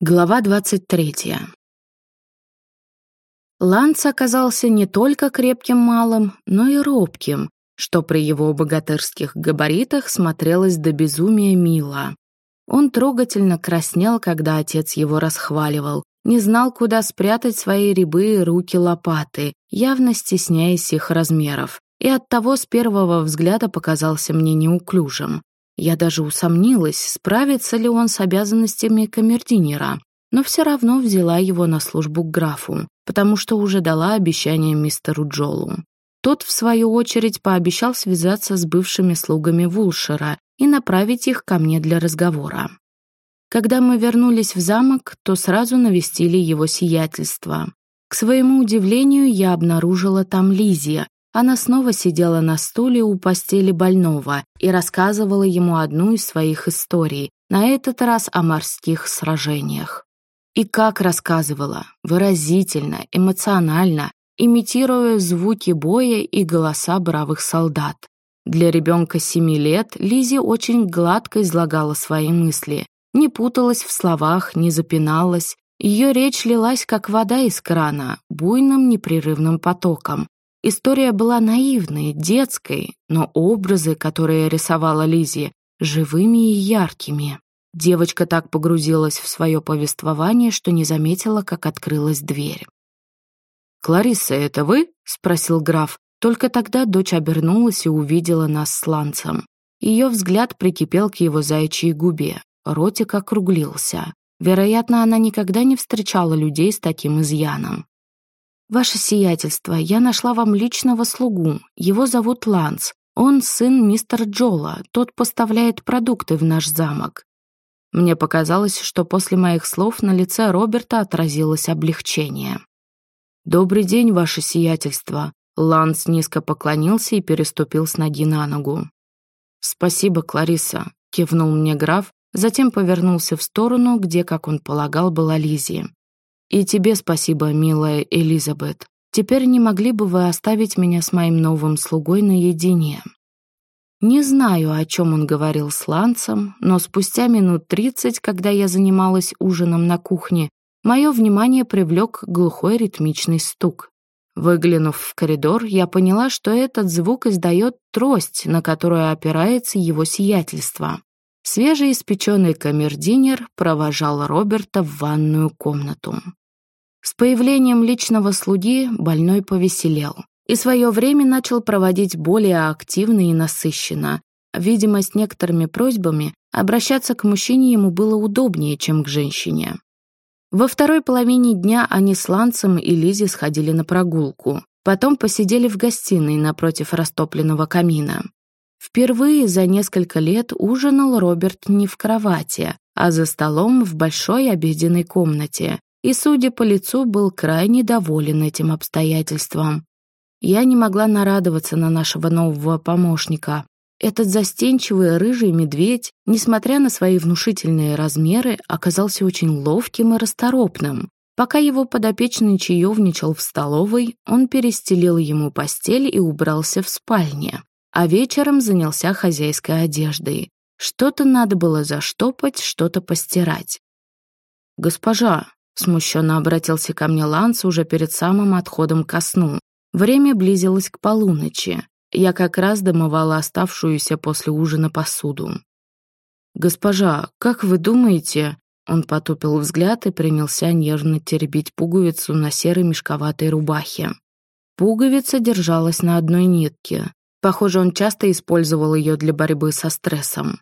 Глава 23. Ланс оказался не только крепким малым, но и робким, что при его богатырских габаритах смотрелось до безумия мило. Он трогательно краснел, когда отец его расхваливал, не знал, куда спрятать свои рябые руки-лопаты, явно стесняясь их размеров, и оттого с первого взгляда показался мне неуклюжим. Я даже усомнилась, справится ли он с обязанностями камердинера, но все равно взяла его на службу к графу, потому что уже дала обещание мистеру Джолу. Тот, в свою очередь, пообещал связаться с бывшими слугами Вулшера и направить их ко мне для разговора. Когда мы вернулись в замок, то сразу навестили его сиятельство. К своему удивлению, я обнаружила там Лизия, она снова сидела на стуле у постели больного и рассказывала ему одну из своих историй, на этот раз о морских сражениях. И как рассказывала, выразительно, эмоционально, имитируя звуки боя и голоса бравых солдат. Для ребенка семи лет Лизи очень гладко излагала свои мысли, не путалась в словах, не запиналась. Ее речь лилась, как вода из крана, буйным непрерывным потоком, История была наивной, детской, но образы, которые рисовала Лизи, живыми и яркими. Девочка так погрузилась в свое повествование, что не заметила, как открылась дверь. «Клариса, это вы?» — спросил граф. Только тогда дочь обернулась и увидела нас с Ланцем. Ее взгляд прикипел к его заячьей губе. Ротик округлился. Вероятно, она никогда не встречала людей с таким изъяном. «Ваше сиятельство, я нашла вам личного слугу. Его зовут Ланс. Он сын мистера Джола. Тот поставляет продукты в наш замок». Мне показалось, что после моих слов на лице Роберта отразилось облегчение. «Добрый день, ваше сиятельство». Ланс низко поклонился и переступил с ноги на ногу. «Спасибо, Клариса», — кивнул мне граф, затем повернулся в сторону, где, как он полагал, была Лизия. И тебе спасибо, милая Элизабет. Теперь не могли бы вы оставить меня с моим новым слугой наедине?» Не знаю, о чем он говорил с Лансом, но спустя минут тридцать, когда я занималась ужином на кухне, мое внимание привлек глухой ритмичный стук. Выглянув в коридор, я поняла, что этот звук издает трость, на которую опирается его сиятельство. Свежеиспеченный камердинер провожал Роберта в ванную комнату. С появлением личного слуги больной повеселел и свое время начал проводить более активно и насыщенно. Видимо, с некоторыми просьбами обращаться к мужчине ему было удобнее, чем к женщине. Во второй половине дня они с Лансом и Лизи сходили на прогулку. Потом посидели в гостиной напротив растопленного камина. Впервые за несколько лет ужинал Роберт не в кровати, а за столом в большой обеденной комнате, и, судя по лицу, был крайне доволен этим обстоятельством. Я не могла нарадоваться на нашего нового помощника. Этот застенчивый рыжий медведь, несмотря на свои внушительные размеры, оказался очень ловким и расторопным. Пока его подопечный чаевничал в столовой, он перестелил ему постель и убрался в спальне а вечером занялся хозяйской одеждой. Что-то надо было заштопать, что-то постирать. «Госпожа», — смущенно обратился ко мне Ланс уже перед самым отходом ко сну. Время близилось к полуночи. Я как раз домывала оставшуюся после ужина посуду. «Госпожа, как вы думаете...» Он потупил взгляд и принялся нервно теребить пуговицу на серой мешковатой рубахе. Пуговица держалась на одной нитке. Похоже, он часто использовал ее для борьбы со стрессом.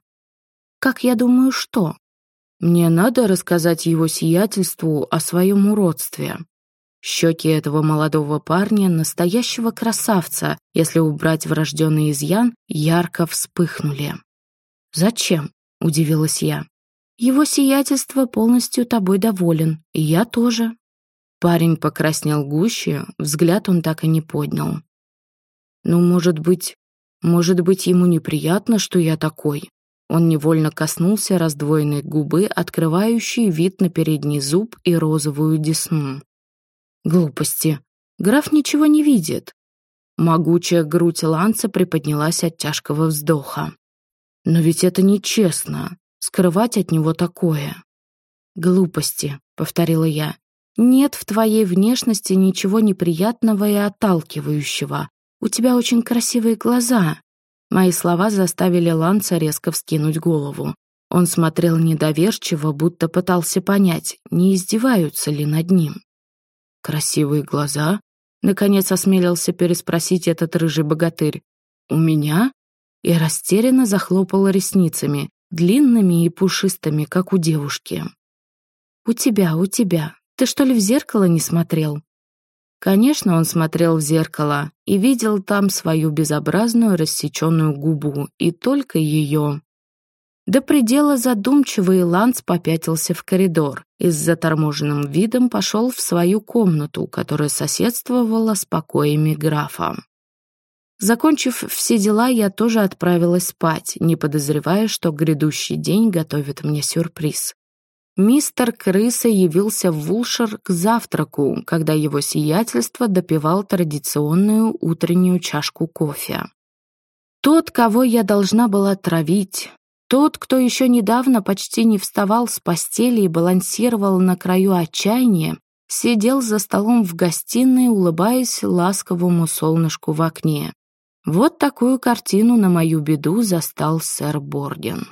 «Как я думаю, что?» «Мне надо рассказать его сиятельству о своем уродстве». Щеки этого молодого парня, настоящего красавца, если убрать врожденный изъян, ярко вспыхнули. «Зачем?» — удивилась я. «Его сиятельство полностью тобой доволен, и я тоже». Парень покраснел гуще, взгляд он так и не поднял. Ну, может быть, может быть, ему неприятно, что я такой. Он невольно коснулся раздвоенной губы, открывающей вид на передний зуб и розовую десну. Глупости. Граф ничего не видит. Могучая грудь Ланца приподнялась от тяжкого вздоха. Но ведь это нечестно, скрывать от него такое. «Глупости», — повторила я. «Нет в твоей внешности ничего неприятного и отталкивающего. У тебя очень красивые глаза». Мои слова заставили Ланца резко вскинуть голову. Он смотрел недоверчиво, будто пытался понять, не издеваются ли над ним. «Красивые глаза?» — наконец осмелился переспросить этот рыжий богатырь. «У меня?» И растерянно захлопала ресницами, длинными и пушистыми, как у девушки. «У тебя, у тебя. Ты что ли в зеркало не смотрел?» Конечно, он смотрел в зеркало и видел там свою безобразную рассеченную губу, и только ее. До предела задумчивый Ланс попятился в коридор и с заторможенным видом пошел в свою комнату, которая соседствовала с покоями графа. Закончив все дела, я тоже отправилась спать, не подозревая, что грядущий день готовит мне сюрприз. Мистер Крыса явился в Вулшер к завтраку, когда его сиятельство допивал традиционную утреннюю чашку кофе. Тот, кого я должна была травить, тот, кто еще недавно почти не вставал с постели и балансировал на краю отчаяния, сидел за столом в гостиной, улыбаясь ласковому солнышку в окне. Вот такую картину на мою беду застал сэр Борген.